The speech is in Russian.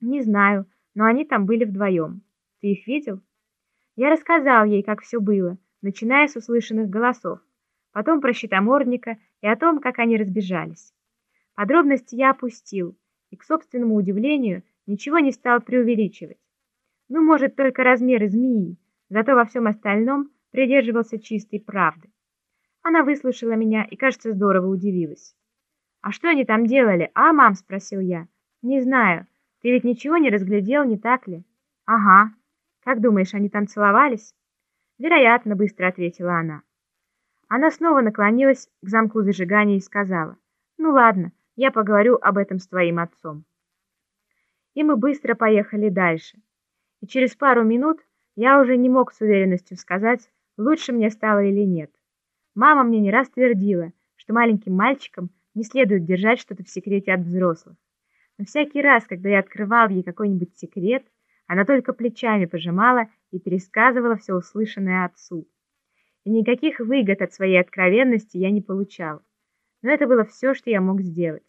Не знаю, но они там были вдвоем. Ты их видел? Я рассказал ей, как все было, начиная с услышанных голосов, потом про щитомордника и о том, как они разбежались. Подробности я опустил и, к собственному удивлению, ничего не стал преувеличивать. Ну, может, только размеры змеи, зато во всем остальном придерживался чистой правды. Она выслушала меня и, кажется, здорово удивилась. «А что они там делали, а, мам?» – спросил я. «Не знаю. Ты ведь ничего не разглядел, не так ли?» «Ага. Как думаешь, они там целовались?» «Вероятно», – быстро ответила она. Она снова наклонилась к замку зажигания и сказала, «Ну ладно, я поговорю об этом с твоим отцом». И мы быстро поехали дальше. И через пару минут я уже не мог с уверенностью сказать, лучше мне стало или нет. Мама мне не раз твердила, что маленьким мальчикам не следует держать что-то в секрете от взрослых. Но всякий раз, когда я открывал ей какой-нибудь секрет, она только плечами пожимала и пересказывала все услышанное отцу. И никаких выгод от своей откровенности я не получал. Но это было все, что я мог сделать.